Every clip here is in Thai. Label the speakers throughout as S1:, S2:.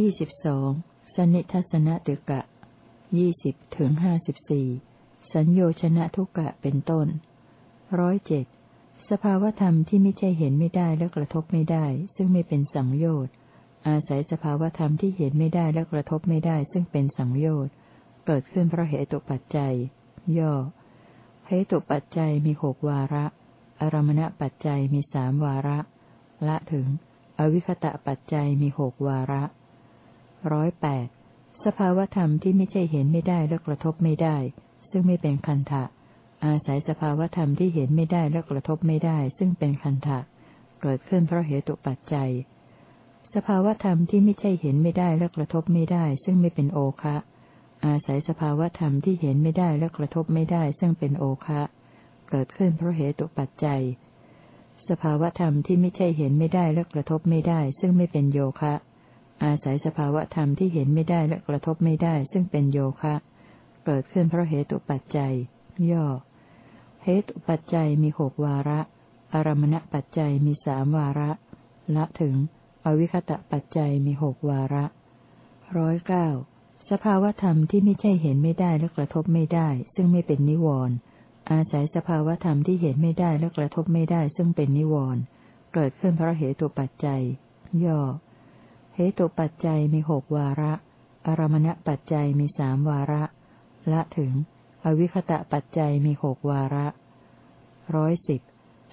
S1: ยี่สิบสองสนิทัศนตึกะยี่สิบถึงห้าสิบสี่สัญโยชนะทุกะเป็นต้นร้อยเจ็ดสภาวธรรมที่ไม่ใช่เห็นไม่ได้และกระทบไม่ได้ ซึ่งไม่เป็นสังโยชน์ อาศัยสภาวธรรมที่เห็นไม่ได้และกระทบไม่ได้ ซึ่งเป็นสังโยชน์ เกิดขึ้นเพราะเหตุปัจจัย ย่อเหตุปัจจัยมีหกวาระ อารมณปัจจัยมีสามวาระ ละถึง อวิคตะปัจจัยมีหกวาระ ร้อยแปดสภาวธรรมที่ไม่ใช่เห็นไม่ได้และกระทบไม่ได้ ซึ่งไม่เป็นคันทะอาศัยสภาวธรรมที่เห็นไม่ได้และกระทบไม่ได้ ซึ่งเป็นคันทะเกิดขึ้นเพราะเหตุปัจจัย สภาวธรรมที่ไม่ใช่เห็นไม่ได้และกระทบไม่ได้ ซึ่งไม่เป็นโอคะ อาศัยสภาวธรรมที่เห็นไม่ได้และกระทบไม่ได้ ซึ่งเป็นโอคะ เกิดขึ้นเพราะเหตุปัจจัย สภาวธรรมที่ไม่ใช่เห็นไม่ได้และกระทบไม่ได้ ซึ่งไม่เป็นโยคะ อาศัยสภาวะธรรมที่เห็นไม่ได้และกระทบไม่ได้ ซึ่งเป็นโยคะ เกิดขึ้นเพราะเหตุปัจจัย ย่อ เหตุปัจจัยมีหกวาระ อารมณปัจจัยมีสามวาระ ละถึง อวิคตะปัจจัยมีหกวาระร้อยเก้าสภาวธรรมที่ไม่ใช่เห็นไม่ได้และกระทบไม่ได้ ซึ่งไม่เป็นนิวรณ์อาศัยสภาวธรรมที่เห็นไม่ได้และกระทบไม่ได้ ซึ่งเป็นนิวรณ์เกิดขึ้นเพราะเหตุปัจจัย ย่อ เหตุปัจจัยมีหกวาระ อารมณปัจจัยมีสามวาระ ละถึง อวิคตะปัจจัยมีหกวาระร้อยสิบ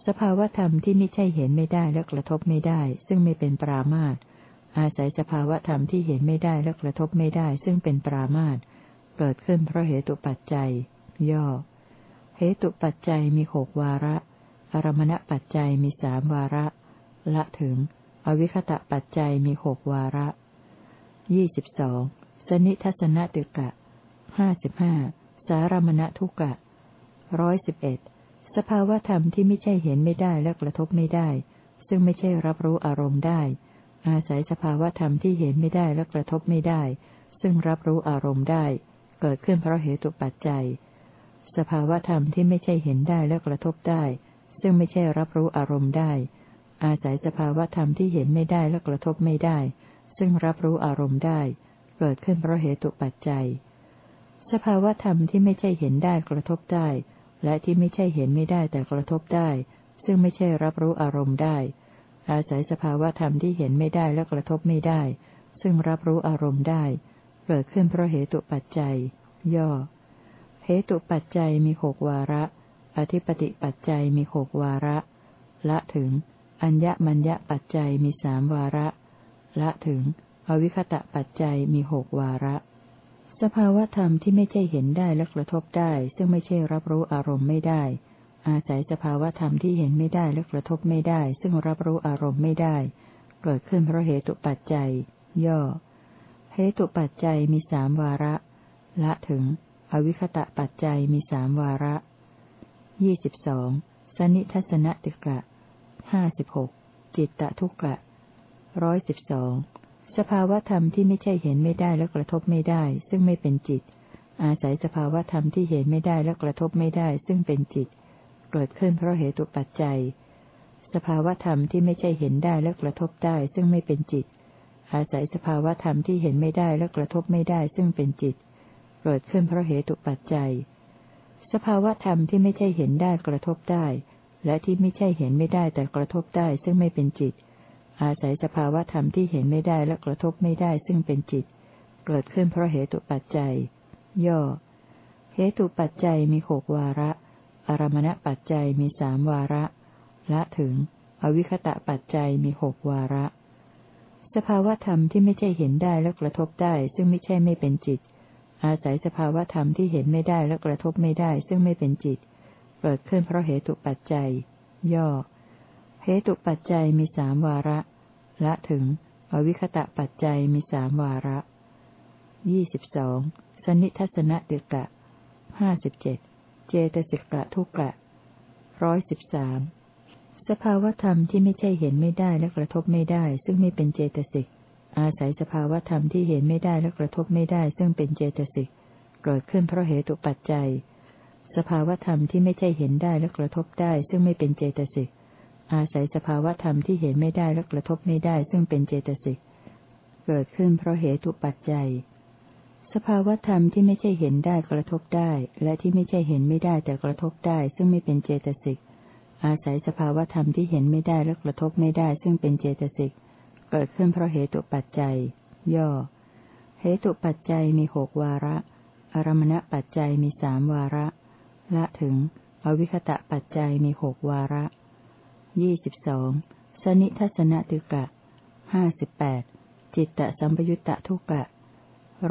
S1: สภาวธรรมที่ไม่ใช่เห็นไม่ได้และกระทบไม่ได้ ซึ่งไม่เป็นปรามาตอาศัยสภาวธรรมที่เห็นไม่ได้และกระทบไม่ได้ ซึ่งเป็นปรามาตเกิดขึ้นเพราะเหตุปัจจัย ย่อ เหตุปัจจัยมีหกวาระ อารมณปัจจัยมีสามวาระ ละถึง อวิคตะปัจจัยมีหกวาระยี่สิบสองสนิทัศนตึกะห้าสิบห้าสารมณทุกะร้อยสิบเอ็ดสภาวธรรมที่ไม่ใช่เห็นไม่ได้และกระทบไม่ได้ ซึ่งไม่ใช่รับรู้อารมณ์ได้ อาศัยสภาวธรรมที่เห็นไม่ได้และกระทบไม่ได้ ซึ่งรับรู้อารมณ์ได้ เกิดขึ้นเพราะเหตุปัจจัย สภาวธรรมที่ไม่ใช่เห็นได้และกระทบได้ ซึ่งไม่ใช่รับรู้อารมณ์ได้ อาศัยสภาวธรรมที่เห็นไม่ได้และกระทบไม่ได้ ซึ่งรับรู้อารมณ์ได้ เกิดขึ้นเพราะเหตุปัจจัย สภาวธรรมที่ไม่ใช่เห็นได้กระทบได้ และที่ไม่ใช่เห็นไม่ได้แต่กระทบได้ ซึ่งไม่ใช่รับรู้อารมณ์ได้ อาศัยสภาวธรรมที่เห็นไม่ได้และกระทบไม่ได้ ซึ่งรับรู้อารมณ์ได้ เกิดขึ้นเพราะเหตุปัจจัย ย่อเหตุปัจจัยมีหกวาระ อธิปติปัจจัยมีหกวาระ ละถึง อัญญมัญญปัจจัยมีสามวาระ ละถึง อวิคตะปัจจัยมีหกวาระ สภาวธรรมที่ไม่ใช่เห็นได้และกระทบได้ ซึ่งไม่ใช่รับรู้อารมณ์ไม่ได้ อาศัยสภาวธรรมที่เห็นไม่ได้และกระทบไม่ได้ ซึ่งรับรู้อารมณ์ไม่ได้ เกิดขึ้นเพราะเหตุปัจจัย ย่อเหตุปัจจัยมีสามวาระ ละถึง อวิคตะปัจจัยมีสามวาระยี่สิบสองสนิทัศนติกะ ห้าสิบหกจิตตทุกะร้อยสิบสองสภาวธรรมที่ไม่ใช่เห็นไม่ได้และกระทบไม่ได้ ซึ่งไม่เป็นจิต อาศัยสภาวธรรมที่เห็นไม่ได้และกระทบไม่ได้ ซึ่งเป็นจิต เกิดขึ้นเพราะเหตุปัจจัย สภาวธรรมที่ไม่ใช่เห็นได้และกระทบได้ ซึ่งไม่เป็นจิต อาศัยสภาวธรรมที่เห็นไม่ได้และกระทบไม่ได้ ซึ่งเป็นจิต เกิดขึ้นเพราะเหตุปัจจัย สภาวธรรมที่ไม่ใช่เห็นได้กระทบได้ และที่ไม่ใช่เห็นไม่ได้แต่กระทบได้ซึ่งไม่เป็นจิต อาศัยสภาวะธรรมที่เห็นไม่ได้และกระทบไม่ได้ซึ่งเป็นจิต เกิดขึ้นเพราะเหตุปัจจัย ย่อ เหตุปัจจัยมีหกวาระ อารมณปัจจัยมีสามวาระ ละถึง อวิคตะปัจจัยมีหกวาระ สภาวะธรรมที่ไม่ใช่เห็นได้และกระทบได้ ซึ่งไม่ใช่ไม่เป็นจิต อาศัยสภาวะธรรมที่เห็นไม่ได้และกระทบไม่ได้ ซึ่งไม่เป็นจิต เกิดขึ้นเพราะเหตุปัจจัย ย่อ เหตุปัจจัยมีสามวาระ ละถึง อวิคตะปัจจัยมีสามวาระยี่สิบสองสนิทัศนเดกะห้าสิบเจ็ดเจตสิกะทุกะร้อยสิบสามสภาวธรรมที่ไม่ใช่เห็นไม่ได้และกระทบไม่ได้ ซึ่งไม่เป็นเจตสิก อาศัยสภาวธรรมที่เห็นไม่ได้และกระทบไม่ได้ ซึ่งเป็นเจตสิก เกิดขึ้นเพราะเหตุปัจจัย สภาวธรรมที่ไม่ใช่เห็นได้และกระทบได้ ซึ่งไม่เป็นเจตสิก อาศัยสภาวธรรมที่เห็นไม่ได้และกระทบไม่ได้ ซึ่งเป็นเจตสิก เกิดขึ้นเพราะเหตุปัจจัย สภาวธรรมที่ไม่ใช่เห็นได้กระทบได้ และที่ไม่ใช่เห็นไม่ได้แต่กระทบได้ ซึ่งไม่เป็นเจตสิก อาศัยสภาวธรรมที่เห็นไม่ได้และกระทบไม่ได้ ซึ่งเป็นเจตสิก เกิดขึ้นเพราะเหตุปัจจัย ย่อ เหตุปัจจัยมีหกวาระ อารมณปัจจัยมีสามวาระ ละถึง อวิคตะปัจจัยมีหกวาระยี่สิบสองสนิทัศนติกะห้าสิบแปดจิตตสัมปยุตตะทุกะ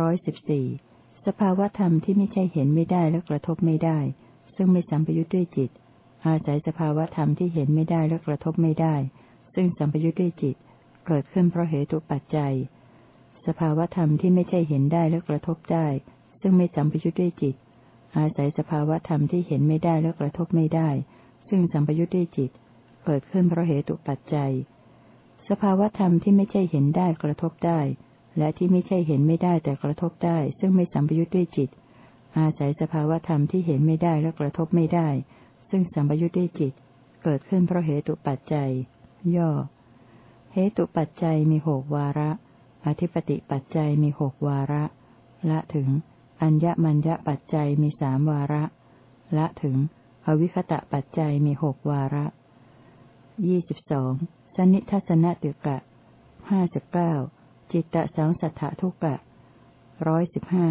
S1: ร้อยสิบสี่สภาวธรรมที่ไม่ใช่เห็นไม่ได้และกระทบไม่ได้ ซึ่งไม่สัมปยุตด้วยจิต อาศัยสภาวธรรมที่เห็นไม่ได้และกระทบไม่ได้ ซึ่งสัมปยุตด้วยจิต เกิดขึ้นเพราะเหตุปัจจัย สภาวธรรมที่ไม่ใช่เห็นได้และกระทบได้ ซึ่งไม่สัมปยุตด้วยจิต อาศัยสภาวธรรมที่เห็นไม่ได้และกระทบไม่ได้ ซึ่งสัมปยุตด้วยจิต เกิดขึ้นเพราะเหตุปัจจัย สภาวธรรมที่ไม่ใช่เห็นได้กระทบได้ และที่ไม่ใช่เห็นไม่ได้แต่กระทบได้ ซึ่งไม่สัมปยุทธ์ด้วยจิต อาศัยสภาวธรรมที่เห็นไม่ได้และกระทบไม่ได้ ซึ่งสัมปยุทธ์ด้วยจิต เกิดขึ้นเพราะเหตุปัจจัย ย่อ เหตุปัจจัยมีหกวาระ อธิปติปัจจัยมีหกวาระ ละถึง อัญญมัญญปัจจัยมีสามวาระ ละถึง อวิคตะปัจจัยมีหกวาระยี่สิบสองสนิทัศนติกะห้าสิบเก้าจิตตสังสัทธทุกะร้อยสิบห้า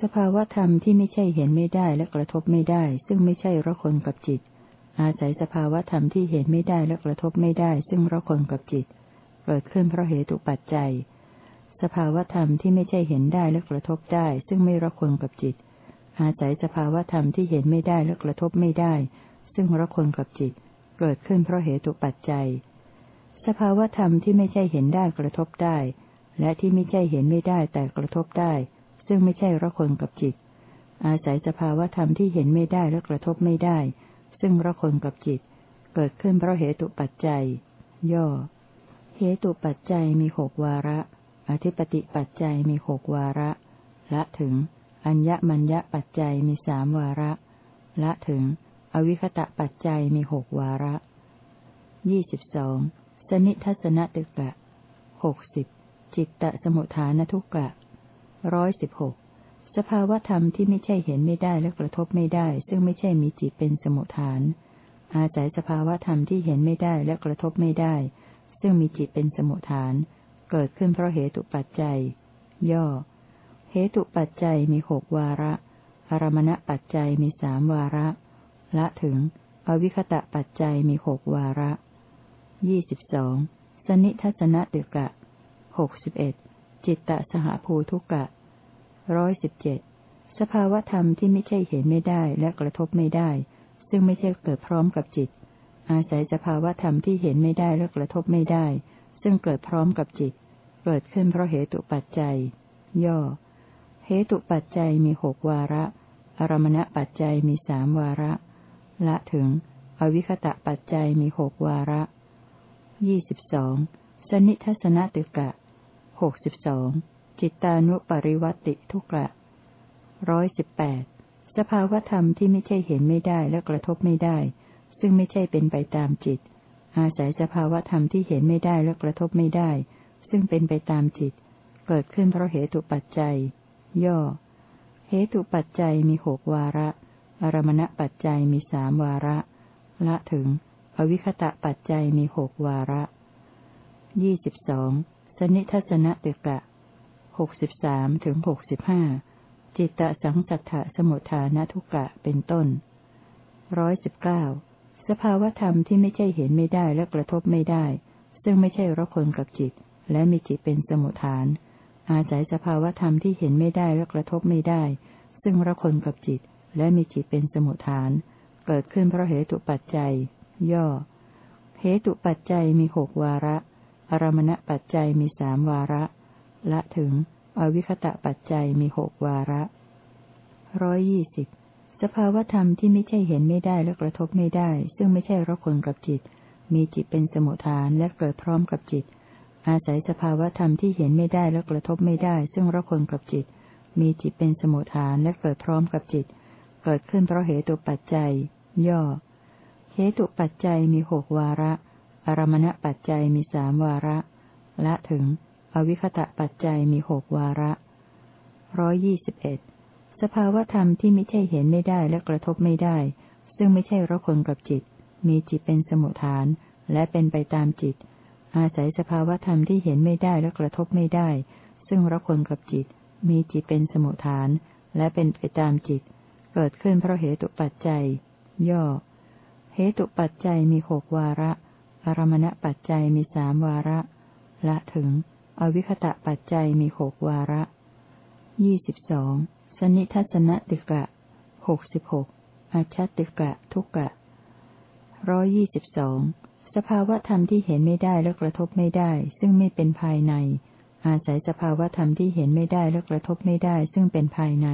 S1: สภาวธรรมที่ไม่ใช่เห็นไม่ได้และกระทบไม่ได้ ซึ่งไม่ใช่ระคนกับจิต อาศัยสภาวธรรมที่เห็นไม่ได้และกระทบไม่ได้ ซึ่งระคนกับจิต เกิดขึ้นเพราะเหตุปัจจัย สภาวธรรมที่ไม่ใช่เห็นได้และกระทบได้ ซึ่งไม่ระคนกับจิต อาศัยสภาวธรรมที่เห็นไม่ได้และกระทบไม่ได้ ซึ่งระคนกับจิต เกิดขึ้นเพราะเหตุปัจจัย สภาวธรรมที่ไม่ใช่เห็นได้กระทบได้ และที่ไม่ใช่เห็นไม่ได้แต่กระทบได้ ซึ่งไม่ใช่ระคนกับจิต อาศัยสภาวธรรมที่เห็นไม่ได้และกระทบไม่ได้ ซึ่งระคนกับจิต เกิดขึ้นเพราะเหตุปัจจัย ย่อ เหตุปัจจัยมีหกวาระ อธิปติปัจจัยมีหกวาระ ละถึง อัญญมัญญปัจจัยมีสามวาระ ละถึง อวิคตะปัจจัยมีหกวาระยี่สิบสองสนิทัศนตึกะหกสิบจิตตสมุทฐานทุกะร้อยสิบหกสภาวธรรมที่ไม่ใช่เห็นไม่ได้และกระทบไม่ได้ ซึ่งไม่ใช่มีจิตเป็นสมุทฐาน อาศัยสภาวธรรมที่เห็นไม่ได้และกระทบไม่ได้ ซึ่งมีจิตเป็นสมุทฐาน เกิดขึ้นเพราะเหตุปัจจัย ย่อ เหตุปัจจัยมีหกวาระ อารมณปัจจัยมีสามวาระ ละถึง อวิคตะปัจจัยมีหกวาระ ยี่สิบสอง สนิทัศนติกะ หกสิบเอ็ด จิตตสหภูทุกะ ร้อยสิบเจ็ด สภาวธรรมที่ไม่ใช่เห็นไม่ได้และกระทบไม่ได้ ซึ่งไม่ใช่เกิดพร้อมกับจิต อาศัยสภาวธรรมที่เห็นไม่ได้และกระทบไม่ได้ ซึ่งเกิดพร้อมกับจิต เกิดขึ้นเพราะเหตุปัจจัย ย่อ เหตุปัจจัยมีหกวาระ อารมณปัจจัยมีสามวาระ ละถึง อวิคตะปัจจัยมีหกวาระยี่สิบสองสนิทัศนติกะหกสิบสองจิตตานุปริวัติทุกะร้อยสิบแปดสภาวธรรมที่ไม่ใช่เห็นไม่ได้และกระทบไม่ได้ ซึ่งไม่ใช่เป็นไปตามจิต อาศัยสภาวธรรมที่เห็นไม่ได้และกระทบไม่ได้ ซึ่งเป็นไปตามจิต เกิดขึ้นเพราะเหตุปัจจัย ย่อ เหตุปัจจัยมีหกวาระ อารมณปัจจัยมีสามวาระ ละถึง อวิคตะปัจจัยมีหกวาระยี่สิบสองสนิทัศนะติกะหกสิบสามถึงหกสิบห้าจิตตสังสัทธะสมุทฐานทุกะเป็นต้นร้อยสิบเก้า สภาวธรรมที่ไม่ใช่เห็นไม่ได้และกระทบไม่ได้ ซึ่งไม่ใช่ระคนกับจิต และมีจิตเป็นสมุทฐาน อาศัยสภาวธรรมที่เห็นไม่ได้และกระทบไม่ได้ ซึ่งระคนกับจิต และมีจิตเป็นสมุทฐาน เกิดขึ้นเพราะเหตุปัจจัย ย่อ เหตุปัจจัยมีหกวาระ อารมณปัจจัยมีสามวาระ ละถึง อวิคตะปัจจัยมีหกวาระร้อยยี่สิบ สภาวธรรมที่ไม่ใช่เห็นไม่ได้และกระทบไม่ได้ ซึ่งไม่ใช่รักคนกับจิต มีจิตเป็นสมุทฐานและเกิดพร้อมกับจิต อาศัยสภาวธรรมที่เห็นไม่ได้และกระทบไม่ได้ ซึ่งรักคนกับจิต มีจิตเป็นสมุทฐานและเกิดพร้อมกับจิต เกิดขึ้นเพราะเหตุปัจจัย ย่อ เหตุปัจจัยมีหกวาระ อารมณปัจจัยมีสามวาระ ละถึงออวิคตะปัจจัยมีหกวาระร้อยี่สิบเอ็ด สภาวธรรมที่ไม่ใช่เห็นไม่ได้และกระทบไม่ได้ ซึ่งไม่ใช่ระคนกับจิต มีจิตเป็นสมุทฐาน และเป็นไปตามจิต อาศัยสภาวธรรมที่เห็นไม่ได้และกระทบไม่ได้ ซึ่งระคนกับจิต มีจิตเป็นสมุทฐาน และเป็นไปตามจิต เกิดขึ้นเพราะเหตุปัจจัย ย่อ เหตุปัจจัยมีหกวาระ อารมณปัจจัยมีสามวาระ ละถึง อวิคตะปัจจัยมีหกวาระยี่สิบสอง สนิทัศนติกะหกสิบหกอาชัตติกะทุกะร้อยี่สิบสองสภาวธรรมที่เห็นไม่ได้และกระทบไม่ได้ ซึ่งไม่เป็นภายใน อาศัยสภาวธรรมที่เห็นไม่ได้และกระทบไม่ได้ ซึ่งเป็นภายใน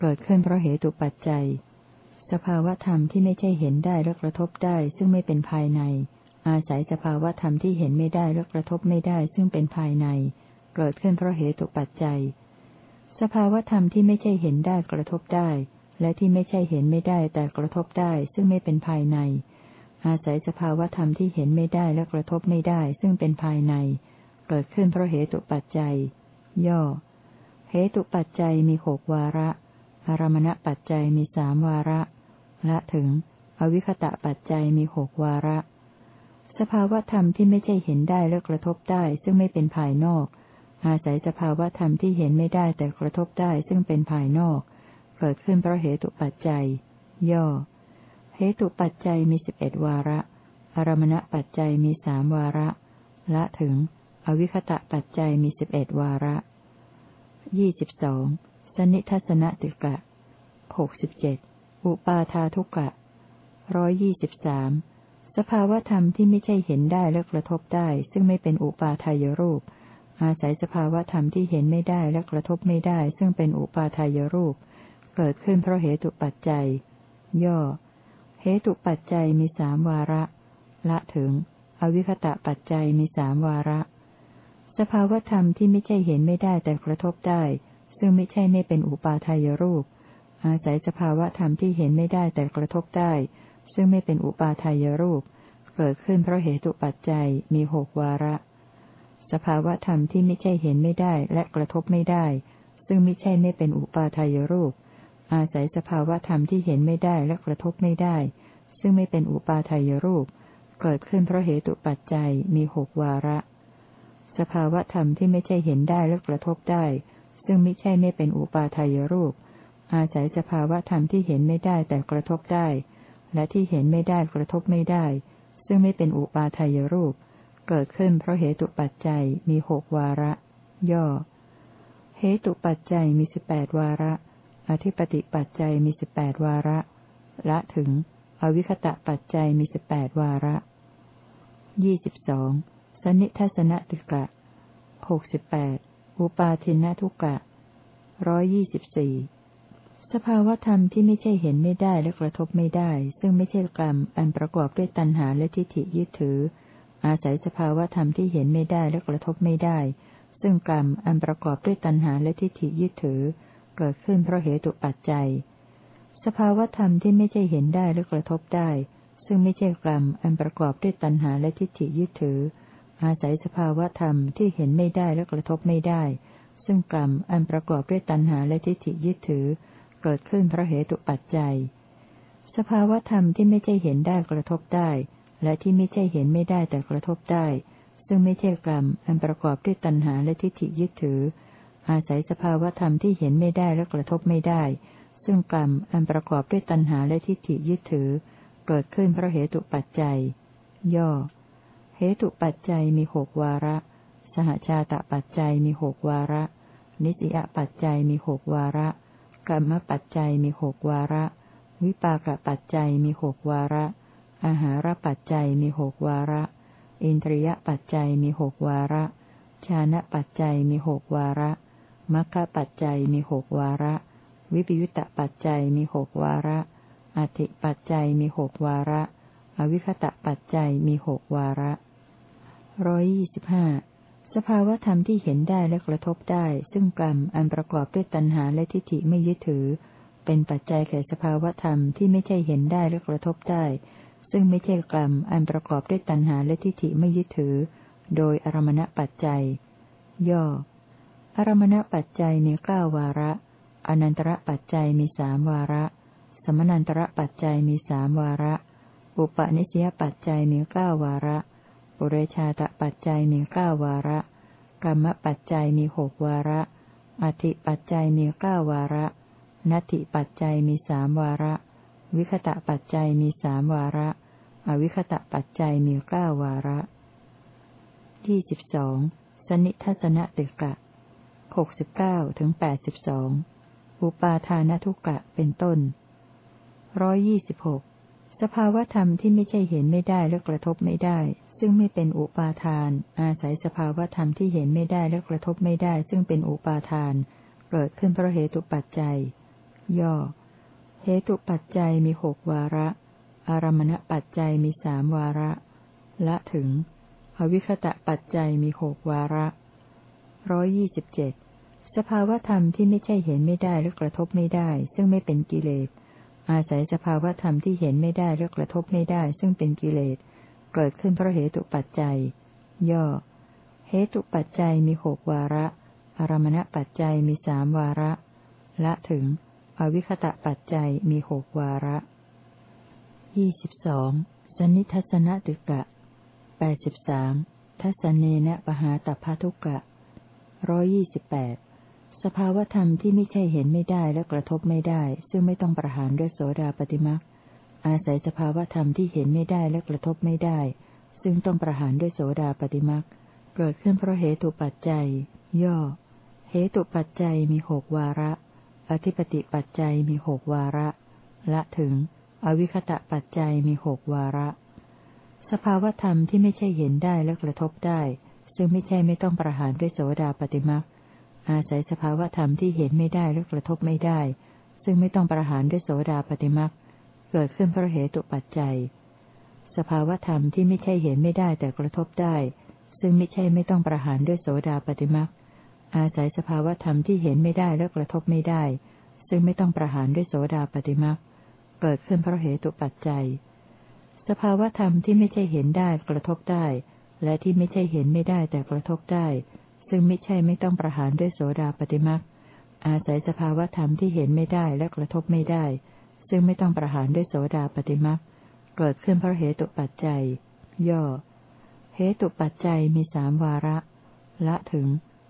S1: เกิดขึ้นเพราะเหตุปัจจัย สภาวธรรมที่ไม่ใช่เห็นได้และกระทบได้ ซึ่งไม่เป็นภายใน อาศัยสภาวธรรมที่เห็นไม่ได้และกระทบไม่ได้ ซึ่งเป็นภายใน เกิดขึ้นเพราะเหตุปัจจัย สภาวธรรมที่ไม่ใช่เห็นได้กระทบได้ และที่ไม่ใช่เห็นไม่ได้แต่กระทบได้ ซึ่งไม่เป็นภายใน อาศัยสภาวธรรมที่เห็นไม่ได้และกระทบไม่ได้ ซึ่งเป็นภายใน เกิดขึ้นเพราะเหตุปัจจัย ย่อ เหตุปัจจัยมีหกวาระอารมณปัจจัยมีสามวาระ ละถึง อวิคตะปัจจัยมีหกวาระ สภาวธรรมที่ไม่ใช่เห็นได้และกระทบได้ ซึ่งไม่เป็นภายนอก อาศัยสภาวธรรมที่เห็นไม่ได้แต่กระทบได้ซึ่งเป็นภายนอก เกิดขึ้นเพราะเหตุปัจจัย ย่อ เหตุปัจจัยมีสิบเอ็ดวาระ อารมณปัจจัยมีสามวาระ ละถึง อวิคตะปัจจัยมีสิบเอ็ดวาระยี่สิบสองสนิทัศนติกะหกสิบเจ็ดอุปาทาทุกะร้อยยี่สิบสามสภาวธรรมที่ไม่ใช่เห็นได้และกระทบได้ ซึ่งไม่เป็นอุปาทายรูป อาศัยสภาวะธรรมที่เห็นไม่ได้และกระทบไม่ได้ ซึ่งเป็นอุปาทายรูป เกิดขึ้นเพราะเหตุปัจจัย ย่อ เหตุปัจจัยมีสามวาระ ละถึง อวิคตะปัจจัยมีสามวาระ สภาวะธรรมที่ไม่ใช่เห็นไม่ได้แต่กระทบได้ ซึ่งไม่ใช่ไม่เป็นอุปาทายรูป อาศัยสภาวะธรรมที่เห็นไม่ได้แต่กระทบได้ ซึ่งไม่เป็นอุปาทายรูป เกิดขึ้นเพราะเหตุปัจจัยมีหกวาระ สภาวะธรรมที่ไม่ใช่เห็นไม่ได้และกระทบไม่ได้ ซึ่งไม่ใช่ไม่เป็นอุปาทายรูป อาศัยสภาวะธรรมที่เห็นไม่ได้และกระทบไม่ได้ ซึ่งไม่เป็นอุปาทายรูป เกิดขึ้นเพราะเหตุปัจจัยมีหกวาระ สภาวะธรรมที่ไม่ใช่เห็นได้และกระทบได้ ซึ่งไม่ใช่ไม่เป็นอุปาทายรูป อาศัยสภาวะธรรมที่เห็นไม่ได้แต่กระทบได้ และที่เห็นไม่ได้กระทบไม่ได้ ซึ่งไม่เป็นอุปาทายรูป เกิดขึ้นเพราะเหตุปัจจัยมีหกวาระ ย่อ เหตุปัจจัยมีสิบแปดวาระ อธิปติปัจจัยมีสิบแปดวาระ ละถึง อวิคตะปัจจัยมีสิบแปดวาระ ยี่สิบสองสนิทัศนติกะหกสิบแปดอุปาทินทุกะร้อยยี่สิบสี่สภาวธรรมที่ไม่ใช่เห็นไม่ได้และกระทบไม่ได้ ซึ่งไม่ใช่กรรมอันประกอบด้วยตัณหาและทิฏฐิยึดถือ อาศัยสภาวธรรมที่เห็นไม่ได้และกระทบไม่ได้ ซึ่งกรรมอันประกอบด้วยตัณหาและทิฏฐิยึดถือ เกิดขึ้นเพราะเหตุปัจจัย สภาวธรรมที่ไม่ใช่เห็นได้และกระทบได้ ซึ่งไม่ใช่กรรมอันประกอบด้วยตัณหาและทิฏฐิยึดถือ อาศัยสภาวธรรมที่เห็นไม่ได้และกระทบไม่ได้ ซึ่งกรรมอันประกอบด้วยตัณหาและทิฏฐิยึดถือ เกิดขึ้นเพราะเหตุปัจจัย สภาวธรรมที่ไม่ใช่เห็นได้กระทบได้ และที่ไม่ใช่เห็นไม่ได้แต่กระทบได้ ซึ่งไม่ใช่กรรม อันประกอบด้วยตัณหาและทิฏฐิยึดถือ อาศัยสภาวธรรมที่เห็นไม่ได้และกระทบไม่ได้ ซึ่งกรรม อันประกอบด้วยตัณหาและทิฏฐิยึดถือ เกิดขึ้นเพราะเหตุปัจจัย ย่อ เหตุปัจจัยมีหกวาระ สหชาตปัจจัยมีหกวาระ นิสยปัจจัยมีหกวาระกรรมปัจจัยมีหกวาระ วิปากปัจจัยมีหกวาระ อาหารปัจจัยมีหกวาระ อินทรียปัจจัยมีหกวาระ ชานะปัจจัยมีหกวาระมัคคะปัจจัยมีหกวาระ วิปยุตตปัจจัยมีหกวาระอธิปัจจัยมีหกวาระ อวิคตะปัจจัยมีหกวาระร้อยยี่สิบห้าสภาวธรรมที่เห็นได้และกระทบได้ ซึ่งกรรมอันประกอบด้วยตัณหาและทิฏฐิไม่ยึดถือ เป็นปัจจัยแก่สภาวธรรมที่ไม่ใช่เห็นได้และกระทบได้ ซึ่งไม่ใช่กรรมอันประกอบด้วยตัณหาและทิฏฐิไม่ยึดถือ โดยอารมณปัจจัย ย่อ อารมณปัจจัยมีเก้าวาระ อนันตระปัจจัยมีสามวาระ สมนันตระปัจจัยมีสามวาระ อุปนิสยปัจจัยมีเก้าวาระ ปุเรชาตปัจจัยมีเก้าวาระกรรมปัจจัยมีหกวาระ อธิปัจจัยมีเก้าวาระ นัตถิปัจจัยมีสามวาระ วิคตะปัจจัยมีสามวาระ อวิคตะปัจจัยมีเก้าวาระที่สิบสองสนิทัศนตึกะหกสิบเก้าถึงแปดสิบสองอุปาทานทุกะเป็นต้นร้อยยี่สิบหกสภาวธรรมที่ไม่ใช่เห็นไม่ได้และกระทบไม่ได้ ซึ่งไม่เป็นอุปาทาน อาศัยสภาวธรรมที่เห็นไม่ได้และกระทบไม่ได้ ซึ่งเป็นอุปาทาน เกิดขึ้นเพราะเหตุปัจจัย ย่อ เหตุปัจจัยมีหกวาระ อารมณปัจจัยมีสามวาระ ละถึง อวิคตะปัจจัยมีหกวาระร้อยยี่สิบเจ็ดสภาวธรรมที่ไม่ใช่เห็นไม่ได้และกระทบไม่ได้ ซึ่งไม่เป็นกิเลส อาศัยสภาวธรรมที่เห็นไม่ได้และกระทบไม่ได้ ซึ่งเป็นกิเลส เกิดขึ้นเพราะเหตุปัจจัย ย่อ เหตุปัจจัยมีหกวาระ อารมณปัจจัยมีสามวาระ ละถึง อวิคตะปัจจัยมีหกวาระยี่สิบสองสนิทัศนตึกะแปดสิบสามทัศเนนะปหาตัพทุกะร้อยี่สิบแปดสภาวธรรมที่ไม่ใช่เห็นไม่ได้และกระทบไม่ได้ ซึ่งไม่ต้องประหารด้วยโสดาปฏิมักอาศัยสภาวธรรมที่เห็นไม่ได้และกระทบไม่ได้ ซึ่งต้องประหารด้วยโสดาปฏิมักเกิดขึ้นเพราะเหตุปัจจัย ย่อ เหตุปัจจัยมีหกวาระ อธิปติปัจจัยมีหกวาระ ละถึง อวิคตะปัจจัยมีหกวาระ สภาวธรรมที่ไม่ใช่เห็นได้และกระทบได้ ซึ่งไม่ใช่ไม่ต้องประหารด้วยโสดาปฏิมักอาศัยสภาวธรรมที่เห็นไม่ได้และกระทบไม่ได้ ซึ่งไม่ต้องประหารด้วยโสดาปฏิมักเกิดขึ้นเพราะเหตุปัจจัย สภาวธรรมที่ไม่ใช่เห็นไม่ได้แต่กระทบได้ ซึ่งไม่ใช่ไม่ต้องประหารด้วยโสดาปฏิมัก อาศัยสภาวธรรมที่เห็นไม่ได้และกระทบไม่ได้ ซึ่งไม่ต้องประหารด้วยโสดาปฏิมักเกิดขึ้นเพราะเหตุปัจจัย สภาวธรรมที่ไม่ใช่เห็นได้กระทบได้ และที่ไม่ใช่เห็นไม่ได้แต่กระทบได้ ซึ่งไม่ใช่ไม่ต้องประหารด้วยโสดาปฏิมักอาศัยสภาวธรรมที่เห็นไม่ได้และกระทบไม่ได้ ซึ่งไม่ต้องประหารด้วยโสดาปฏิมักเกิดขึ้นเพราะเหตุปัจจัย ย่อ เหตุปัจจัยมีสามวาระ ละถึง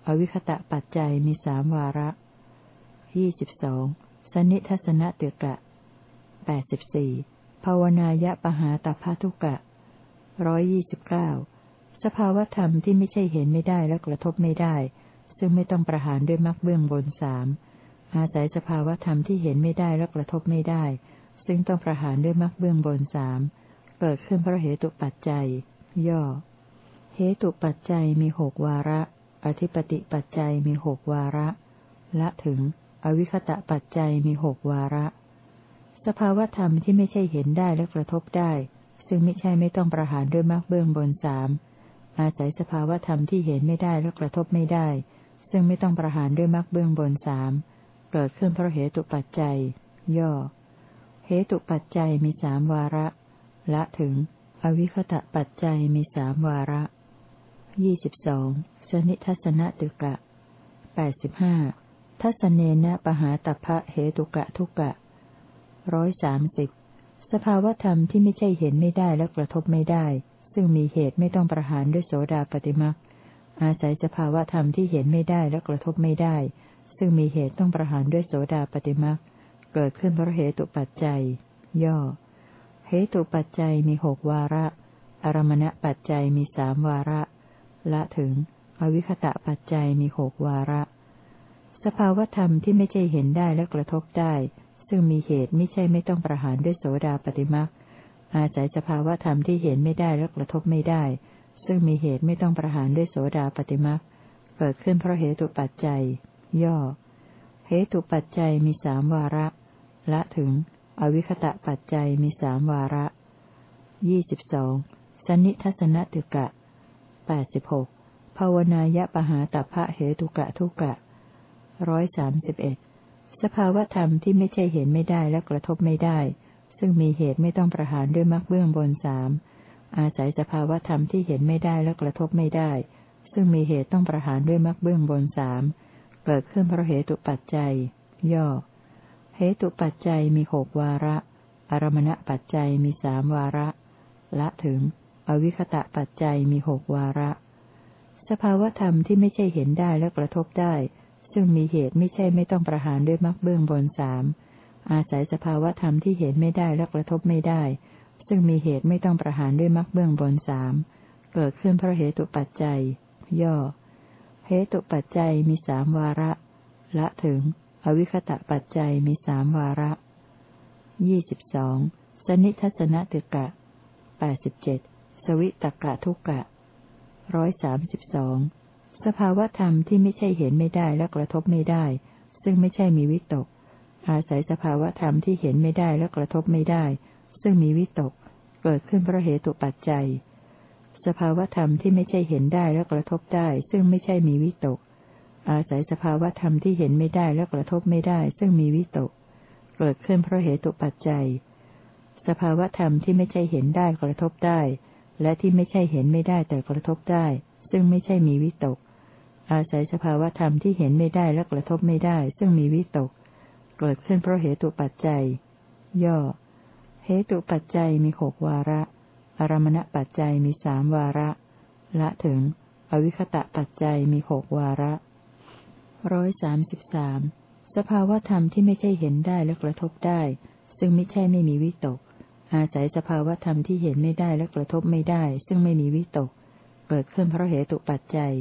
S1: อวิคตะปัจจัยมีสามวาระยี่สิบสองสนิทัศนเตกะแปดสิบสี่ภาวนายะปหาตาภทุกะร้อยยี่สิบเก้าสภาวธรรมที่ไม่ใช่เห็นไม่ได้และกระทบไม่ได้ ซึ่งไม่ต้องประหารด้วยมรรคเบื้องบนสามอาศัยสภาวธรรมที่เห็นไม่ได้และกระทบไม่ได้ ซึ่งต้องประหารด้วยมรรคเบื้องบนสามเกิดขึ้นเพราะเหตุปัจจัย ย่อ เหตุปัจจัยมีหกวาระ อธิปติปัจจัยมีหกวาระ ละถึง อวิคตะปัจจัยมีหกวาระ สภาวธรรมที่ไม่ใช่เห็นได้และกระทบได้ ซึ่งไม่ใช่ไม่ต้องประหารด้วยมรรคเบื้องบนสามอาศัยสภาวธรรมที่เห็นไม่ได้และกระทบไม่ได้ ซึ่งไม่ต้องประหารด้วยมรรคเบื้องบนสามเกิดขึ้นเพราะเหตุปัจจัย ย่อ เหตุปัจจัยมีสามวาระ ละถึง อวิคตะปัจจัยมีสามวาระยี่สิบสอง สนิทัศนตุกะแปดสิบห้าทัศเนนะปหาตพะเหตุกะทุกะร้อยสามสิบสภาวธรรมที่ไม่ใช่เห็นไม่ได้และกระทบไม่ได้ ซึ่งมีเหตุไม่ต้องประหารด้วยโสดาปฏิมักอาศัยสภาวธรรมที่เห็นไม่ได้และกระทบไม่ได้ ซึ่งมีเหตุต้องประหารด้วยโสดาปฏิมักเกิดขึ้นเพราะเหตุปัจจัย ย่อ เหตุปัจจัยมีหกวาระ อารมณปัจจัยมีสามวาระ ละถึง อวิคตะปัจจัยมีหกวาระ สภาวธรรมที่ไม่ใช่เห็นได้และกระทบได้ ซึ่งมีเหตุไม่ใช่ไม่ต้องประหารด้วยโสดาปฏิมักอาศัยสภาวธรรมที่เห็นไม่ได้และกระทบไม่ได้ ซึ่งมีเหตุไม่ต้องประหารด้วยโสดาปฏิมักเกิดขึ้นเพราะเหตุปัจจัย ย่อ เหตุปัจจัยมีสามวาระ ละถึง อวิคตะปัจจัยมีสามวาระยี่สิบสองสนิทัศนตุกะแปดสิบหก ภาวนายะปหาตัพะเหตุกะทุกะร้อยสามสิบเอ็ดสภาวธรรมที่ไม่ใช่เห็นไม่ได้และกระทบไม่ได้ ซึ่งมีเหตุไม่ต้องประหารด้วยมรรคเบื้องบนสามอาศัยสภาวธรรมที่เห็นไม่ได้และกระทบไม่ได้ ซึ่ซึ่งมีเหตุต้องประหารด้วยมรรคเบื้องบนสามเกิดขึ้นเพราะเหตุปัจจัย ย่อ เหตุปัจจัยมีหกวาระ อารมณปัจจัยมีสามวาระ ละถึง อวิคตะปัจจัยมีหกวาระ สภาวธรรมที่ไม่ใช่เห็นได้และกระทบได้ ซึ่งมีเหตุไม่ใช่ไม่ต้องประหารด้วยมรรคเบื้องบนสามอาศัยสภาวธรรมที่เห็นไม่ได้และกระทบไม่ได้ ซึ่งมีเหตุไม่ต้องประหารด้วยมรรคเบื้องบนสามเกิดขึ้นเพราะเหตุปัจจัย ย่อเหตุปัจจัยมีสามวาระ ละถึง อวิคตะปัจจัยมีสามวาระยี่สิบสองสนิทัศนติกะแปดสิบเจ็ดสวิตกะทุกะ ร้อยสามสิบสองสภาวธรรมที่ไม่ใช่เห็นไม่ได้และกระทบไม่ได้ ซึ่งไม่ใช่มีวิตก อาศัยสภาวธรรมที่เห็นไม่ได้และกระทบไม่ได้ ซึ่งมีวิตก เกิดขึ้นเพราะเหตุปัจจัย สภาวธรรมที่ไม่ใช่เห็นได้และกระทบได้ ซึ่งไม่ใช่มีวิตก อาศัยสภาวธรรมที่เห็นไม่ได้และกระทบไม่ได้ ซึ่งมีวิตก เกิดขึ้นเพราะเหตุปัจจัย สภาวธรรมที่ไม่ใช่เห็นได้กระทบได้ และที่ไม่ใช่เห็นไม่ได้แต่กระทบได้ ซึ่งไม่ใช่มีวิตก อาศัยสภาวธรรมที่เห็นไม่ได้และกระทบไม่ได้ ซึ่งมีวิตก เกิดขึ้นเพราะเหตุปัจจัย ย่อ เหตุปัจจัยมีหกวาระ อารมณปัจจัยมีสามวาระ ละถึง อวิคตะปัจจัยมีหกวาระร้อยสามสิบสามสภาวธรรมที่ไม่ใช่เห็นได้และกระทบได้ ซึ่งไม่ใช่ไม่มีวิตก อาศัยสภาวธรรมที่เห็นไม่ได้และกระทบไม่ได้ ซึ่งไม่มีวิตก เกิดขึ้นเพราะเหตุปัจจัย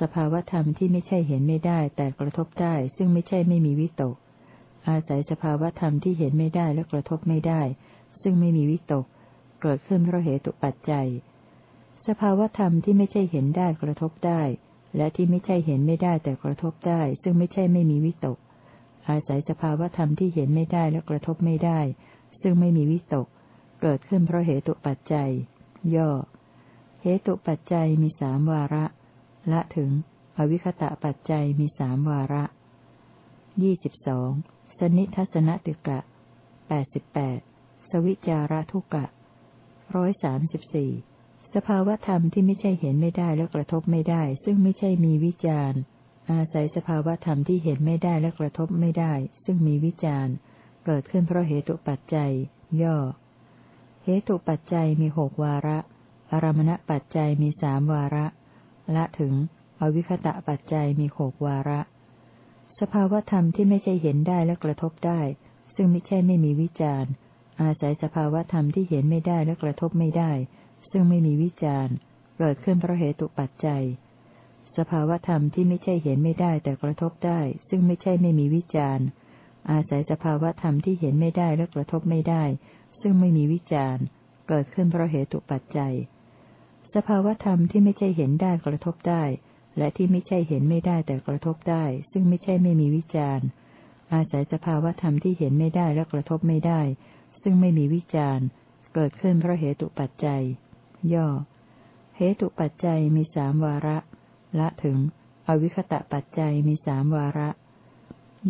S1: สภาวธรรมที่ไม่ใช่เห็นไม่ได้ แต่กระทบได้ ซึ่งไม่ใช่ไม่มีวิตก อาศัยสภาวธรรมที่เห็นไม่ได้และกระทบไม่ได้ ซึ่งไม่มีวิตก เกิดขึ้นเพราะเหตุปัจจัย สภาวธรรมที่ไม่ใช่เห็นได้กระทบได้ และที่ไม่ใช่เห็นไม่ได้แต่กระทบได้ ซึ่งไม่ใช่ไม่มีวิตก อาศัยสภาวธรรมที่เห็นไม่ได้และกระทบไม่ได้ ซึ่งไม่มีวิตก เกิดขึ้นเพราะเหตุปัจจัย ย่อ เหตุปัจจัยมีสามวาระ ละถึง อวิคตะปัจจัยมีสามวาระยี่สิบสองสนิทัศนติกะแปดสิบแปดสวิจาระทุกะร้อยสามสิบสี่สภาวธรรมที่ไม่ใช่เห็นไม่ได้และกระทบไม่ได้ ซึ่งไม่ใช่มีวิจารณ์ อาศัยสภาวธรรมที่เห็นไม่ได้และกระทบไม่ได้ ซึ่งมีวิจารณ์ กิดขึ้นเพราะเหตุปัจจัย ย่อ เหตุปัจจัยมีหกวาระ อารมณปัจจัยมีสามวาระ ละถึง อวิคตะปัจจัยมีหกวาระ สภาวธรรมที่ไม่ใช่เห็นได้และกระทบได้ ซึ่งไม่ใช่ไม่มีวิจารณ์อาศัยสภาวธรรมที่เห็นไม่ได้และกระทบไม่ได้ ซึ่งไม่มีวิจารณ์เกิดขึ้นเพราะเหตุปัจจัย สภาวธรรมที่ไม่ใช่เห็นไม่ได้แต่กระทบได้ ซึ่งไม่ใช่ไม่มีวิจารณ์ อาศัยสภาวธรรมที่เห็นไม่ได้และกระทบไม่ได้ ซึ่งไม่มีวิจารณ์ เกิดขึ้นเพราะเหตุปัจจัย สภาวธรรมที่ไม่ใช่เห็นได้กระทบได้ และที่ไม่ใช่เห็นไม่ได้แต่กระทบได้ ซึ่งไม่ใช่ไม่มีวิจารณ์ อาศัยสภาวธรรมที่เห็นไม่ได้และกระทบไม่ได้ ซึ่งไม่มีวิจารณ์ เกิดขึ้นเพราะเหตุปัจจัย ย่อ เหตุปัจจัยมีสามวาระ ละถึง อวิคตะปัจจัยมีสามวาระ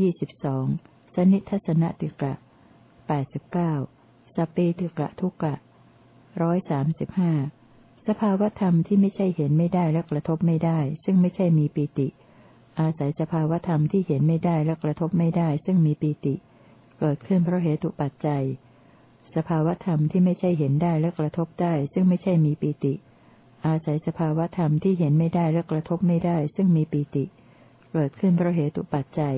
S1: ยี่สิบสอง สนิทัศนติกะแปดสิบเก้าสเปติกะทุกะร้อยสามสิบห้าสภาวธรรมที่ไม่ใช่เห็นไม่ได้และกระทบไม่ได้ ซึ่งไม่ใช่มีปีติ อาศัยสภาวธรรมที่เห็นไม่ได้และกระทบไม่ได้ ซึ่งมีปีติ เกิดขึ้นเพราะเหตุปัจจัย สภาวธรรมที่ไม่ใช่เห็นได้และกระทบได้ ซึ่งไม่ใช่มีปีติ อาศัยสภาวธรรมที่เห็นไม่ได้และกระทบไม่ได้ ซึ่งมีปีติ เกิดขึ้นเพราะเหตุปัจจัย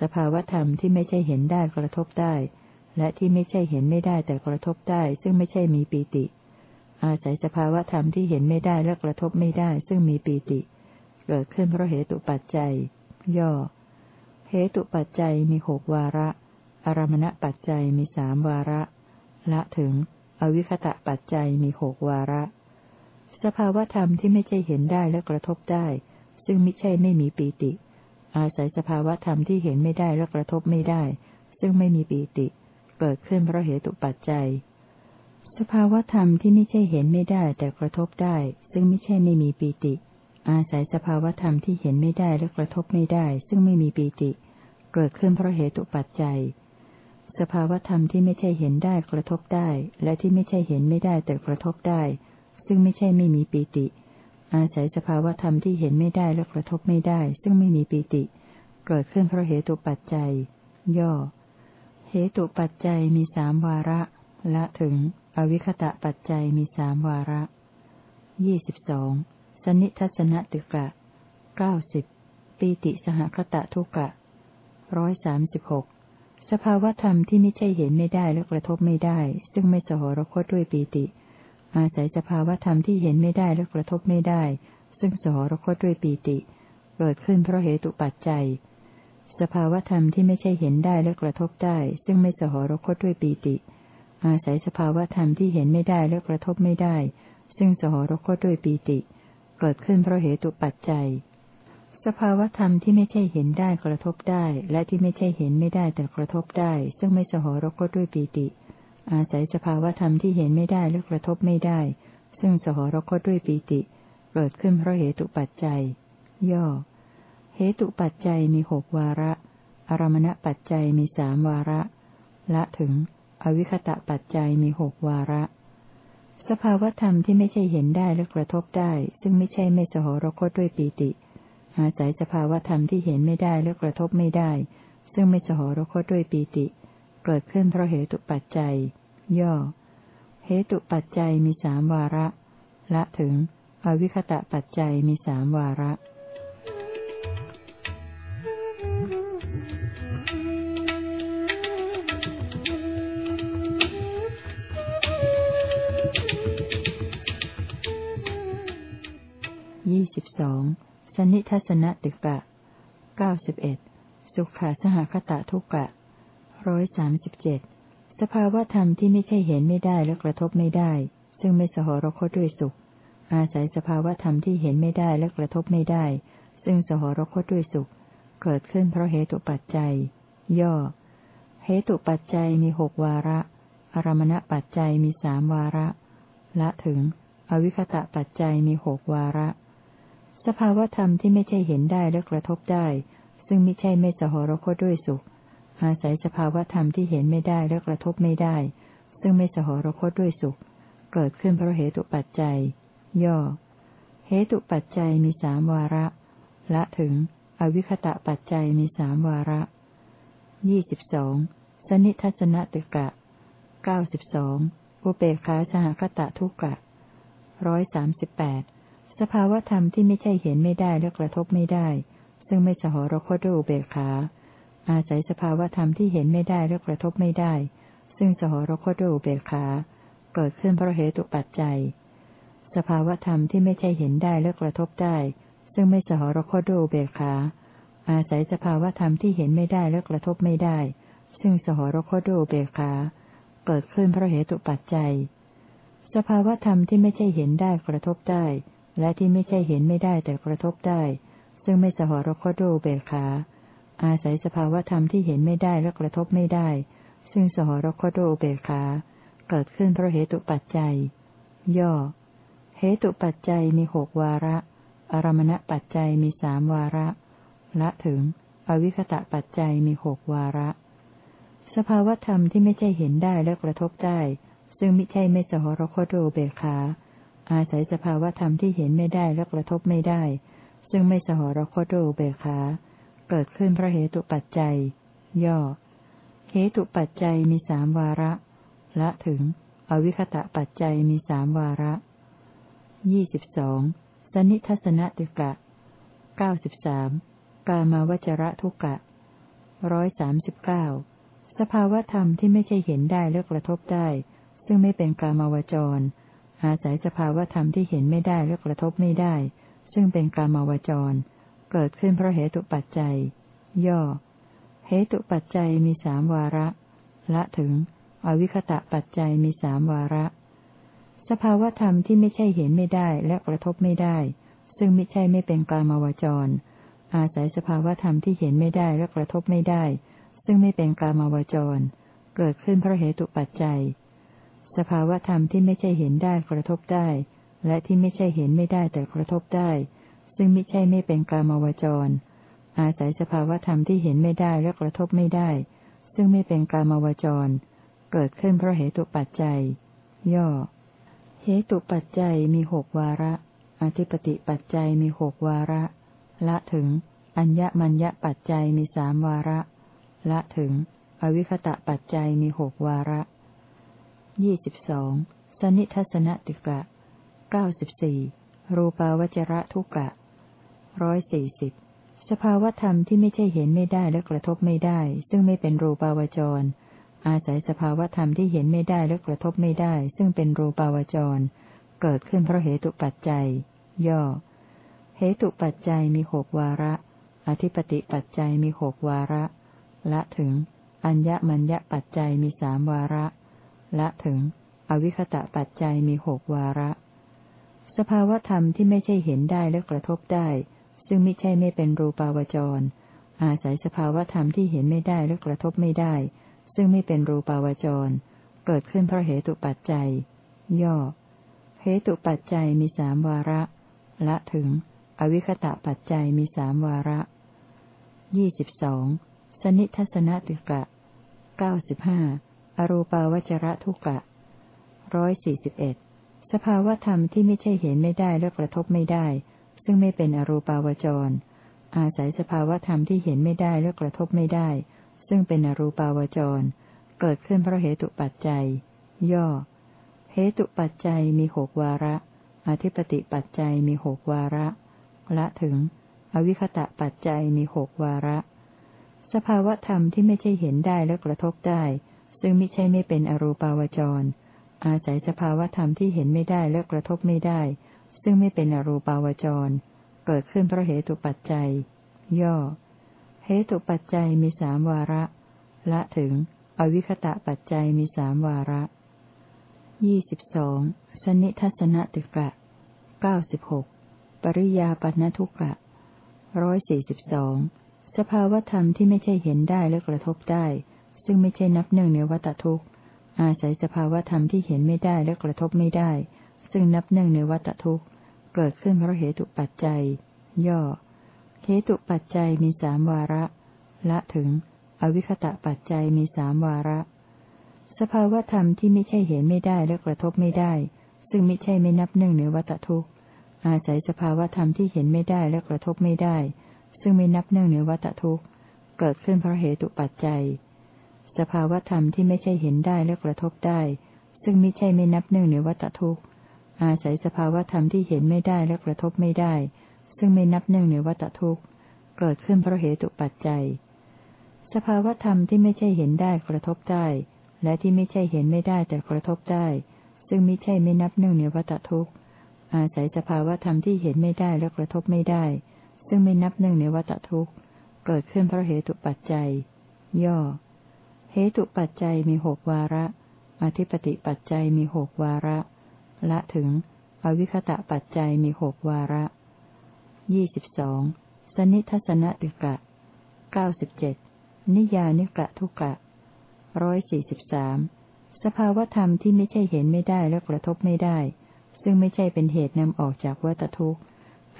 S1: สภาวธรรมที่ไม่ใช่เห็นได้กระทบได้ และที่ไม่ใช่เห็นไม่ได้แต่กระทบได้ ซึ่งไม่ใช่มีปีติ อาศัยสภาวธรรมที่เห็นไม่ได้และกระทบไม่ได้ ซึ่งมีปีติ เกิดขึ้นเพราะเหตุปัจจัย ย่อ เหตุปัจจัยมีหกวาระ อารมณปัจจัยมีสามวาระ ละถึง อวิคตะปัจจัยมีหกวาระ สภาวธรรมที่ไม่ใช่เห็นได้และกระทบได้ ซึ่งไม่ใช่ไม่มีปีติ อาศัยสภาวะธรรมที่เห็นไม่ได้และกระทบไม่ได้ ซึ่งไม่มีปีติ เกิดขึ้นเพราะเหตุปัจจัย สภาวะธรรมที่ไม่ใช่เห็นไม่ได้แต่กระทบได้ ซึ่งไม่ใช่ไม่มีปีติ อาศัยสภาวะธรรมที่เห็นไม่ได้และกระทบไม่ได้ ซึ่งไม่มีปีติ เกิดขึ้นเพราะเหตุปัจจัย สภาวะธรรมที่ไม่ใช่เห็นได้กระทบได้ และที่ไม่ใช่เห็นไม่ได้แต่กระทบได้ ซึ่งไม่ใช่ไม่มีปีติ อาศัยสภาวธรรมที่เห็นไม่ได้และกระทบไม่ได้ ซึ่งไม่มีปีติ เกิดขึ้นเพราะเหตุปัจจัย ย่อ เหตุปัจจัยมีสามวาระ ละถึง อวิคตะปัจจัยมีสามวาระยี่สิบสองสนิทัศนติกะเก้าสิบปีติสหคตะทุกะร้อยสามสิบหกสภาวธรรมที่ไม่ใช่เห็นไม่ได้และกระทบไม่ได้ ซึ่งไม่สหรคตด้วยปีติ อาศัยสภาวธรรมที่เห็นไม่ได้และกระทบไม่ได้ ซึ่งสหรคตด้วยปีติ เกิดขึ้นเพราะเหตุปัจจัย สภาวธรรมที่ไม่ใช่เห็นได้และกระทบได้ ซึ่งไม่สหรคตด้วยปีติ อาศัยสภาวธรรมที่เห็นไม่ได้และกระทบไม่ได้ ซึ่งสหรคตด้วยปีติ เกิดขึ้นเพราะเหตุปัจจัย สภาวธรรมที่ไม่ใช่เห็นได้กระทบได้ และที่ไม่ใช่เห็นไม่ได้แต่กระทบได้ ซึ่งไม่สหรคตด้วยปีติ อาศัยสภาวธรรมที่เห็นไม่ได้และกระทบไม่ได้ ซึ่งสหรคตด้วยปีติเกิดขึ้นเพราะเหตุปัจจัย ย่อ เหตุปัจจัยมีหกวาระ อารมณปัจจัยมีสามวาระ ละถึง อวิคตะปัจจัยมีหกวาระ สภาวธรรมที่ไม่ใช่เห็นได้และกระทบได้ ซึ่งไม่ใช่ไม่สหรคตด้วยปีติ อาศัยสภาวธรรมที่เห็นไม่ได้และกระทบไม่ได้ ซึ่งไม่สหรคตด้วยปีติ เกิดขึ้นเพราะเหตุปัจจัย ย่อ เหตุปัจจัยมีสามวาระ ละถึง อวิคตะปัจจัยมีสามวาระยี่สิบสองสนิทัศนติกะเก้าสิบเอ็ดสุขาสหคตะทุกะ ร้อยสามสิบเจ็ดสภาวธรรมที่ไม่ใช่เห็นไม่ได้และกระทบไม่ได้ ซึ่งไม่สหรคตด้วยสุข อาศัยสภาวธรรมที่เห็นไม่ได้และกระทบไม่ได้ ซึ่งสหรคตด้วยสุข เกิดขึ้นเพราะเหตุปัจจัย ย่อ เหตุปัจจัยมีหกวาระ อารมณปัจจัยมีสามวาระ ละถึง อวิคตะปัจจัยมีหกวาระ สภาวธรรมที่ไม่ใช่เห็นได้และกระทบได้ ซึ่งไม่ใช่ไม่สหรคตด้วยสุข อาศัยสภาวธรรมที่เห็นไม่ได้และกระทบไม่ได้ ซึ่งไม่สหรคตด้วยสุข เกิดขึ้นเพราะเหตุปัจจัย ย่อ เหตุปัจจัยมีสามวาระ ละถึง อวิคตะปัจจัยมีสามวาระยี่สิบสองสนิทัศนติกะเก้าสิบสองอุเบกขาสหคตะทุกกะร้อยสามสิบแปดสภาวธรรมที่ไม่ใช่เห็นไม่ได้และกระทบไม่ได้ ซึ่งไม่สหรคตด้วยอุเบกขา อาศัยสภาวธรรมที่เห็นไม่ได้และกระทบไม่ได้ ซึ่งสหรคตด้วยอุเบกขา เกิดขึ้นเพราะเหตุปัจจัย สภาวธรรมที่ไม่ใช่เห็นได้และกระทบได้ ซึ่งไม่สหรคตด้วยอุเบกขา อาศัยสภาวธรรมที่เห็นไม่ได้และกระทบไม่ได้ ซึ่งสหรคตด้วยอุเบกขา เกิดขึ้นเพราะเหตุปัจจัย สภาวธรรมที่ไม่ใช่เห็นได้กระทบได้ และที่ไม่ใช่เห็นไม่ได้แต่กระทบได้ ซึ่งไม่สหรคตด้วยเบขา อาศัยสภาวธรรมที่เห็นไม่ได้และกระทบไม่ได้ ซึ่งสหรคตด้วยเบขาเกิดขึ้นเพราะเหตุปัจจัย ย่อ เหตุปัจจัยมีหกวาระ อารมณปัจจัยมีสามวาระ ละถึง อวิคตะปัจจัยมีหกวาระ สภาวธรรมที่ไม่ใช่เห็นได้และกระทบได้ ซึ่งไม่ใช่ไม่สหรคตด้วยเบขาอาศัยสภาวธรรมที่เห็นไม่ได้และกระทบไม่ได้ ซึ่งไม่สหรคตด้วยเบขา เกิดขึ้นเพราะเหตุปัจจัย ย่อ เหตุปัจจัยมีสามวาระ ละถึง อวิคตะปัจจัยมีสามวาระ ยี่สิบสอง สนิทัศนติกะ เก้าสิบสามกามาวจระทุกะ ร้อยสามสิบเก้า สภาวธรรมที่ไม่ใช่เห็นได้และกระทบได้ ซึ่งไม่เป็นกามาวจร อาศัยสภาวธรรมที่เห็นไม่ได้และกระทบไม่ได้ ซึ่งเป็นกามาวจร เกิดขึ้นเพราะเหตุปัจจัย ย่อ เหตุปัจจัยมีสามวาระ ละถึง อวิคตะปัจจัยมีสามวาระ สภาวธรรมที่ไม่ใช่เห็นไม่ได้และกระทบไม่ได้ ซึ่งไม่ใช่ไม่เป็นกลามาวจร อาศัยสภาวธรรมที่เห็นไม่ได้และกระทบไม่ได้ ซึ่งไม่เป็นกลามาวจร เกิดขึ้นเพราะเหตุปัจจัย สภาวธรรมที่ไม่ใช่เห็นได้กระทบได้ และที่ไม่ใช่เห็นไม่ได้แต่กระทบได้ ซึ่งไม่ใช่ไม่เป็นกามวจร อาศัยสภาวธรรมที่เห็นไม่ได้และกระทบไม่ได้ ซึ่งไม่เป็นกามวจร เกิดขึ้นเพราะเหตุปัจจัย ย่อ เหตุปัจจัยมีหกวาระออธิปติปัจจัยมีหกวาระ ละถึง อัญญมัญญปัจจัยมีสามวาระ ละถึง อวิคตะปัจจัยมีหกวาระยี่สิบสองสนิทัศนติกะเก้าสิบสี่รูปาวจระทุกะ ร้อยสี่สิบสภาวธรรมที่ไม่ใช่เห็นไม่ได้และกระทบไม่ได้ ซึ่งไม่เป็นรูปาวจร อาศัยสภาวธรรมที่เห็นไม่ได้และกระทบไม่ได้ ซึ่งเป็นรูปาวจร เกิดขึ้นเพราะเหตุปัจจัย ย่อ เหตุปัจจัยมีหกวาระ อธิปติปัจจัยมีหกวาระ ละถึง อัญญมัญญปัจจัยมีสามวาระ ละถึง อวิคตะปัจจัยมีหกวาระ สภาวธรรมที่ไม่ใช่เห็นได้และกระทบได้ ซึ่งไม่ใช่ไม่เป็นรูปาวจร อาศัยสภาวธรรมที่เห็นไม่ได้และกระทบไม่ได้ ซึ่งไม่เป็นรูปาวจร เกิดขึ้นเพราะเหตุปัจจัย ย่อ เหตุปัจจัยมีสามวาระ ละถึง อวิคตะปัจจัยมีสามวาระยี่สิบสองสนิทัศนติกะเก้าสิบห้าอรูปาวจระทุกะร้อยสี่สิบเอ็ดสภาวธรรมที่ไม่ใช่เห็นไม่ได้และกระทบไม่ได้ ซึ่งไม่เป็นอรูปาวจร อาศัยสภาวธรรมที่เห็นไม่ได้และกระทบไม่ได้ ซึ่งเป็นอรูปาวจร เกิดขึ้นเพราะเหตุปัจจัย ย่อ เหตุปัจจัยมีหกวาระ อธิปติปัจจัยมีหกวาระ ละถึง อวิคตะปัจจัยมีหกวาระ สภาวธรรมที่ไม่ใช่เห็นได้และกระทบได้ ซึ่งไม่ใช่ไม่เป็นอรูปาวจร อาศัยสภาวธรรมที่เห็นไม่ได้และกระทบไม่ได้ ซึ่งไม่เป็นอรูปาวจร เกิดขึ้นเพราะเหตุปัจจัย ย่อ เหตุปัจจัยมีสามวาระ ละถึง อวิคตะปัจจัยมีสามวาระยี่สิบสองสนิทัศนติกะเก้าสิบหกปริยาปันทุกะร้อยสี่สิบสองสภาวธรรมที่ไม่ใช่เห็นได้และกระทบได้ ซึ่งไม่ใช่นับหนึ่งในวัตทุกข์ อาศัยสภาวธรรมที่เห็นไม่ได้และกระทบไม่ได้ ซึ่งนับหนึ่งในวัตทุกข์ เกิดขึ้นเพราะเหตุปัจจัย ย่อ เหตุปัจจัยมีสามวาระ ละถึง อวิคตะปัจจัยมีสามวาระ สภาวธรรมที่ไม่ใช่เห็นไม่ได้และกระทบไม่ได้ ซึ่งไม่ใช่ไม่นับหนึ่งในวัตทุกข์ อาศัยสภาวธรรมที่เห็นไม่ได้และกระทบไม่ได้ ซึ่งไม่นับหนึ่งในวัตทุกข์ เกิดขึ้นเพราะเหตุปัจจัย สภาวธรรมที่ไม่ใช่เห็นได้และกระทบได้ ซึ่งไม่ใช่ไม่นับหนึ่งในวัตทุกข์ อาศัยสภาวธรรมที่เห็นไม่ได้และกระทบไม่ได้ ซึ่งไม่นับหนึ่งในวัตทุกข์ เกิดขึ้นเพราะเหตุปัจจัย สภาวธรรมที่ไม่ใช่เห็นได้กระทบได้ และที่ไม่ใช่เห็นไม่ได้แต่กระทบได้ ซึ่งไม่ใช่ไม่นับหนึ่งในวัตทุกข์ อาศัยสภาวธรรมที่เห็นไม่ได้และกระทบไม่ได้ ซึ่งไม่นับหนึ่งในวัตทุกข์ เกิดขึ้นเพราะเหตุปัจจัย ย่อ เหตุปัจจัยมีหกวาระ อธิปติปัจจัยมีหกวาระ ละถึง อวิคตะปัจจัยมีหกวาระยี่สิบสองสนิทัศนติกะเก้าสิบเจ็ดนิยานิกะทุกะร้อยสี่สิบสามสภาวธรรมที่ไม่ใช่เห็นไม่ได้และกระทบไม่ได้ ซึ่งไม่ใช่เป็นเหตุนำออกจากวัตทุกข์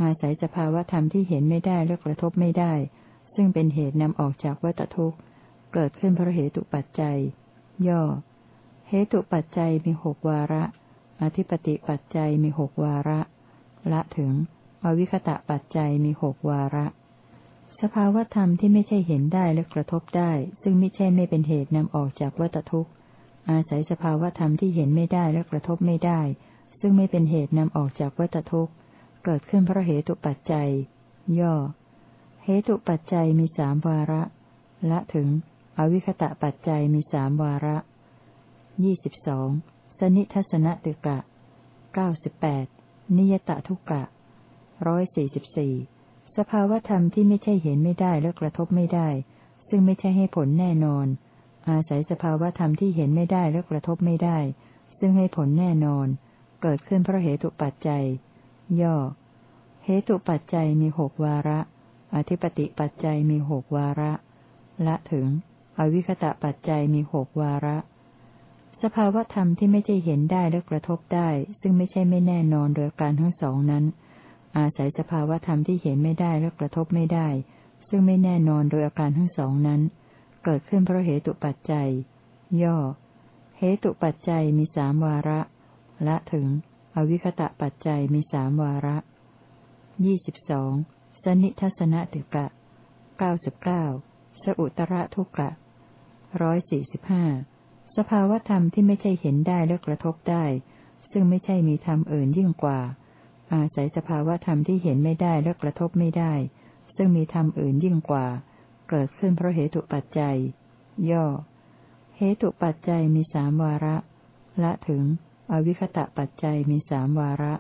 S1: อาศัยสภาวธรรมที่เห็นไม่ได้และกระทบไม่ได้ ซึ่งเป็นเหตุนำออกจากวัตทุกข์เกิดขึ้นเพราะเหตุปัจจัย ย่อ เหตุปัจจัยมีหกวาระ อธิปติปัจจัยมีหกวาระ ละถึง อวิคตะปัจจัยมีหกวาระ สภาวธรรมที่ไม่ใช่เห็นได้และกระทบได้ ซึ่งไม่ใช่ไม่เป็นเหตุนำออกจากวัตทุกข์ อาศัยสภาวธรรมที่เห็นไม่ได้และกระทบไม่ได้ ซึ่งไม่เป็นเหตุนำออกจากวัตทุกข์ เกิดขึ้นเพราะเหตุปัจจัย ย่อ เหตุปัจจัยมีสามวาระ ละถึง อวิคตะปัจจัยมีสามวาระยี่สิบสอง สนิทัศนติกะเก้าสิบแปดนิยตทุกะร้อยสี่สิบสี่สภาวธรรมที่ไม่ใช่เห็นไม่ได้และกระทบไม่ได้ ซึ่งไม่ใช่ให้ผลแน่นอน อาศัยสภาวธรรมที่เห็นไม่ได้และกระทบไม่ได้ ซึ่งให้ผลแน่นอน เกิดขึ้นเพราะเหตุปัจจัย ย่อ เหตุปัจจัยมีหกวาระ อธิปติปัจจัยมีหกวาระ ละถึง อวิคตะปัจจัยมีหกวาระ สภาวธรรมที่ไม่ใช่เห็นได้และกระทบได้ ซึ่งไม่ใช่ไม่แน่นอนโดยการทั้งสองนั้น อาศัยสภาวธรรมที่เห็นไม่ได้และกระทบไม่ได้ ซึ่งไม่แน่นอนโดยอาการทั้งสองนั้น เกิดขึ้นเพราะเหตุปัจจัย ย่อ เหตุปัจจัยมีสามวาระ ละถึง อวิคตะปัจจัยมีสามวาระยี่สิบสองสนิทัศนติกะเก้าสิบเก้าสอุตระทุกะร้อยสี่สิบห้า สภาวธรรมที่ไม่ใช่เห็นได้และกระทบได้ ซึ่งไม่ใช่มีธรรมอื่นยิ่งกว่า อาศัยสภาวธรรมที่เห็นไม่ได้และกระทบไม่ได้ ซึ่งมีธรรมอื่นยิ่งกว่า เกิดขึ้นเพราะเหตุปัจจัย ย่อ เหตุปัจจัยมีสามวาระ ละถึง อวิคตะปัจจัยมีสามวาระ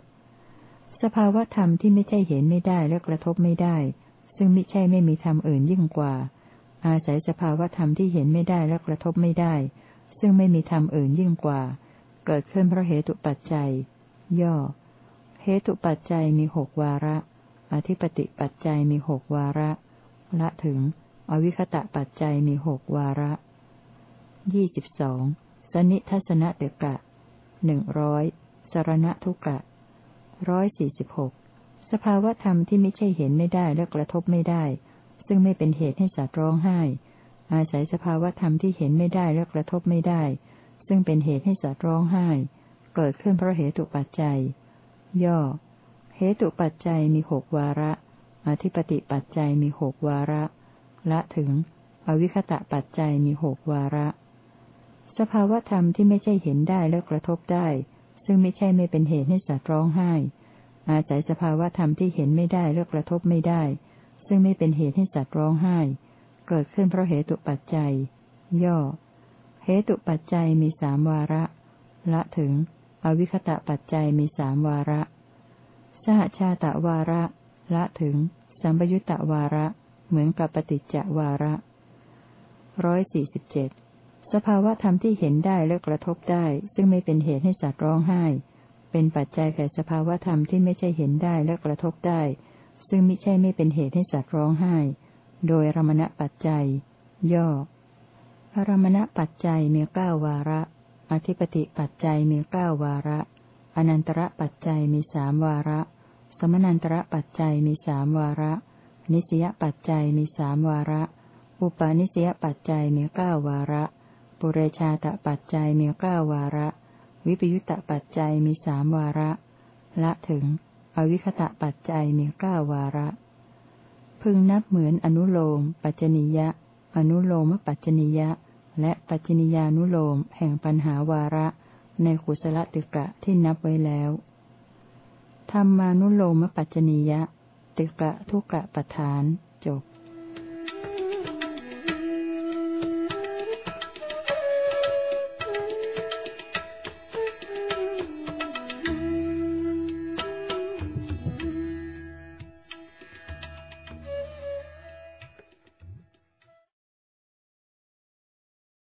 S1: สภาวธรรมที่ไม่ใช่เห็นไม่ได้และกระทบไม่ได้ ซึ่งไม่ใช่ไม่มีธรรมอื่นยิ่งกว่า อาศัยสภาวธรรมที่เห็นไม่ได้และกระทบไม่ได้ ซึ่งไม่มีธรรมอื่นยิ่งกว่า เกิดขึ้นเพราะเหตุปัจจัย ย่อ เหตุปัจจัยมีหกวาระ อธิปติปัจจัยมีหกวาระ ละถึง อวิคตะปัจจัยมีหกวาระยี่สิบสองสนิทัศนเดกะหนึ่งร้อยสารณทุกะร้อยสี่สิบหกสภาวธรรมที่ไม่ใช่เห็นไม่ได้และกระทบไม่ได้ ซึ่งไม่เป็นเหตุให้สัตว์ร้องไห้ อาศัยสภาวธรรมที่เห็นไม่ได้และกระทบไม่ได้ ซึ่งเป็นเหตุให้สัตว์ร้องไห้ เกิดขึ้นเพราะเหตุปัจจัย ย่อ เหตุปัจจัยมีหกวาระ อธิปติปัจจัยมีหกวาระ ละถึง อวิคตะปัจจัยมีหกวาระ สภาวธรรมที่ไม่ใช่เห็นได้และกระทบได้ ซึ่งไม่ใช่ไม่เป็นเหตุให้สัตว์ร้องไห้ อาศัยสภาวธรรมที่เห็นไม่ได้และกระทบไม่ได้ ซึ่งไม่เป็นเหตุให้สัตว์ร้องไห้ เกิดขึ้นเพราะเหตุปัจจัย ย่อ เหตุปัจจัยมีสามวาระ ละถึง อวิคตะปัจจัยมีสามวาระ สหชาตะวาระ ละถึง สัมปยุตตะวาระ เหมือนกับปฏิจจวาระร้อยสี่สิบเจ็ดสภาวะธรรมที่เห็นได้และกระทบได้ ซึ่งไม่เป็นเหตุให้สัตว์ร้องไห้ เป็นปัจจัยแก่สภาวะธรรมที่ไม่ใช่เห็นได้และกระทบได้ ซึ่งไม่ใช่ไม่เป็นเหตุให้สัตว์ร้องไห้ โดยรมณปัจจัย ย่อรมณปัจจัยมีเก้าวาระ อธิปติปัจจัยมีเก้าวาระ อนันตระปัจจัยมีสามวาระ สมนันตระปัจจัยมีสามวาระ นิสยปัจจัยมีสามวาระ อุปาณิสยปัจจัยมีเก้าวาระ ปุเรชาตปัจจัยมีเก้าวาระ วิปยุตตปัจจัยมีสามวาระ ละถึง อวิคตะปัจจัยมีเก้าวาระ พึงนับเหมือนอนุโลม ปัจจนิยะ อนุโลมปัจจนิยะ และปัจจนิยานุโลม แห่งปัญหาวาระ ในขุสลติกะที่นับไว้แล้วธรรมานุโลมปัจจนิยะ ติกะทุกะปทานจบ